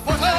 la.